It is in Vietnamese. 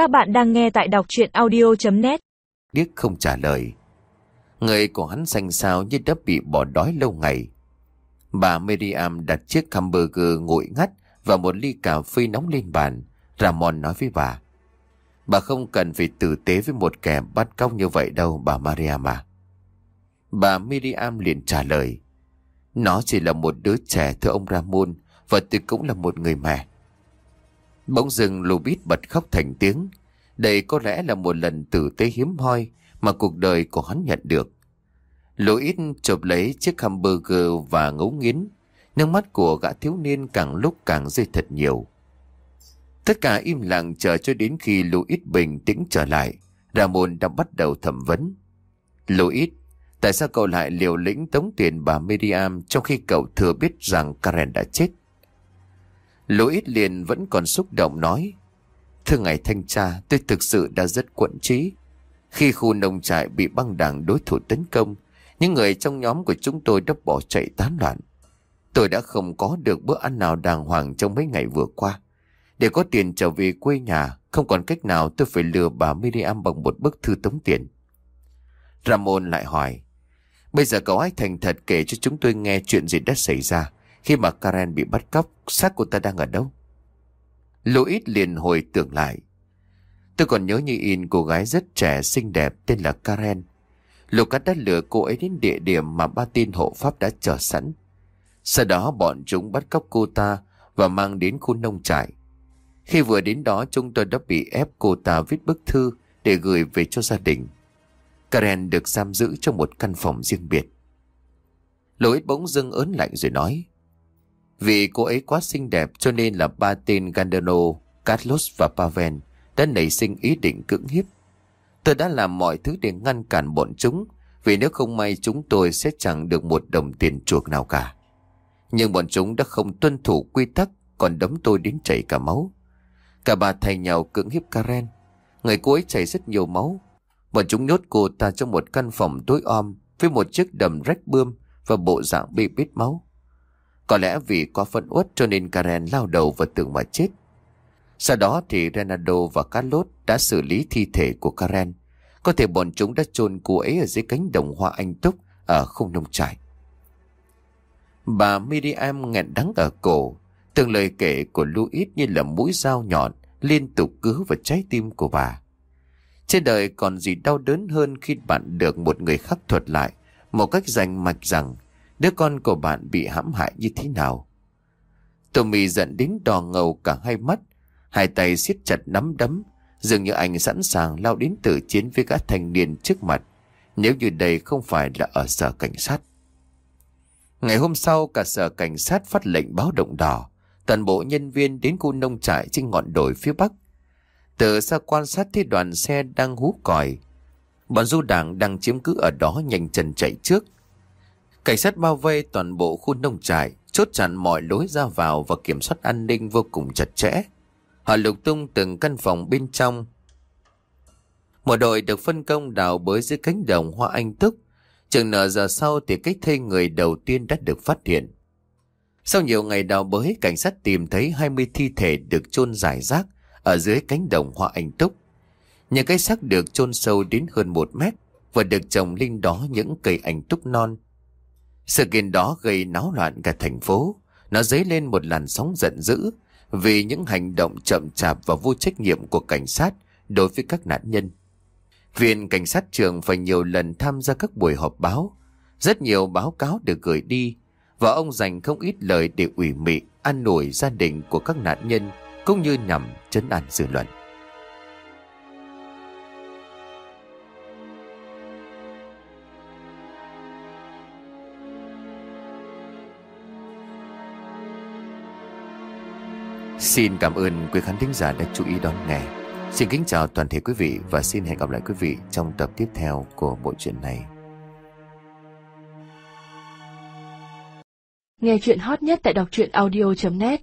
Các bạn đang nghe tại đọc chuyện audio.net Điếc không trả lời. Người của hắn xanh xao như đã bị bỏ đói lâu ngày. Bà Miriam đặt chiếc hamburger nguội ngắt và một ly cà phê nóng lên bàn. Ramon nói với bà. Bà không cần phải tử tế với một kẻ bắt cóc như vậy đâu, bà Mariam à. Bà Miriam liền trả lời. Nó chỉ là một đứa trẻ, thưa ông Ramon, và tôi cũng là một người mẹ. Bỗng dừng bít bật khóc thành tiếng. Đây có lẽ là một lần tử tế hiếm hoi mà cuộc đời của hắn nhận được. Louis chụp lấy chiếc hamburger và ngấu nghiến. Nước mắt của gã thiếu niên càng lúc càng rơi thật nhiều. Tất cả im lặng chờ cho đến khi Louis bình tĩnh trở lại. Ramon đã bắt đầu thẩm vấn. Louis, tại sao cậu lại liều lĩnh tống tiền bà Miriam trong khi cậu thừa biết rằng Karen đã chết? Louis liền vẫn còn xúc động nói. Thưa ngài thanh tra, tôi thực sự đã rất quẫn trí. Khi khu nông trại bị băng đảng đối thủ tấn công, những người trong nhóm của chúng tôi đã bỏ chạy tán loạn. Tôi đã không có được bữa ăn nào đàng hoàng trong mấy ngày vừa qua. Để có tiền trở về quê nhà, không còn cách nào tôi phải lừa bà Miriam bằng một bức thư tống tiền. Ramon lại hỏi, bây giờ cậu hãy thành thật kể cho chúng tôi nghe chuyện gì đã xảy ra khi mà Karen bị bắt cóc, xác cô ta đang ở đâu? Louis liền hồi tưởng lại. Tôi còn nhớ như in cô gái rất trẻ xinh đẹp tên là Karen. Lucas đã lừa cô ấy đến địa điểm mà ba tin hộ pháp đã chờ sẵn. Sau đó bọn chúng bắt cóc cô ta và mang đến khu nông trại. Khi vừa đến đó chúng tôi đã bị ép cô ta viết bức thư để gửi về cho gia đình. Karen được giam giữ trong một căn phòng riêng biệt. Louis bỗng dưng ớn lạnh rồi nói. Vì cô ấy quá xinh đẹp cho nên là ba tên Gandano, Carlos và Pavel đã nảy sinh ý định cưỡng hiếp. Tôi đã làm mọi thứ để ngăn cản bọn chúng, vì nếu không may chúng tôi sẽ chẳng được một đồng tiền chuộc nào cả. Nhưng bọn chúng đã không tuân thủ quy tắc, còn đấm tôi đến chảy cả máu. Cả bà thầy nhau cưỡng hiếp Karen. Người cô ấy chảy rất nhiều máu. Bọn chúng nhốt cô ta trong một căn phòng tối om với một chiếc đầm rách bươm và bộ dạng bị bít máu. Có lẽ vì quá phẫn uất cho nên Karen lao đầu vào tường mà chết. Sau đó thì Renado và Carlos đã xử lý thi thể của Karen. Có thể bọn chúng đã chôn cô ấy ở dưới cánh đồng hoa anh túc ở không nông trại. Bà Miriam nghẹn đắng ở cổ. Từng lời kể của Louis như là mũi dao nhọn liên tục cứ vào trái tim của bà. Trên đời còn gì đau đớn hơn khi bạn được một người khác thuật lại, một cách rành mạch rằng đứa con của bạn bị hãm hại như thế nào. Tommy giận đến đỏ ngầu cả hai mắt, hai tay siết chặt nắm đấm, dường như anh sẵn sàng lao đến tử chiến với các thanh niên trước mặt, nếu như đây không phải là ở sở cảnh sát. Ngày hôm sau, cả sở cảnh sát phát lệnh báo động đỏ, toàn bộ nhân viên đến khu nông trại trên ngọn đồi phía bắc. Từ xa quan sát thấy đoàn xe đang hú còi, bọn du đảng đang chiếm cứ ở đó nhanh chân chạy trước, Cảnh sát bao vây toàn bộ khu nông trại, chốt chặn mọi lối ra vào và kiểm soát an ninh vô cùng chặt chẽ. Họ lục tung từng căn phòng bên trong. Một đội được phân công đào bới dưới cánh đồng hoa anh túc. Chừng nửa giờ sau thì cách thê người đầu tiên đã được phát hiện. Sau nhiều ngày đào bới, cảnh sát tìm thấy 20 thi thể được chôn giải rác ở dưới cánh đồng hoa anh túc. Những cái xác được chôn sâu đến hơn một mét và được trồng linh đó những cây anh túc non. Sự kiện đó gây náo loạn cả thành phố. Nó dấy lên một làn sóng giận dữ vì những hành động chậm chạp và vô trách nhiệm của cảnh sát đối với các nạn nhân. Viện cảnh sát trường phải nhiều lần tham gia các buổi họp báo. Rất nhiều báo cáo được gửi đi và ông dành không ít lời để ủy mị, an ủi gia đình của các nạn nhân cũng như nhằm chấn an dư luận. Xin cảm ơn quý khán thính giả đã chú ý đón nghe. Xin kính chào toàn thể quý vị và xin hẹn gặp lại quý vị trong tập tiếp theo của bộ truyện này. Nghe truyện hot nhất tại đọc truyện audio.net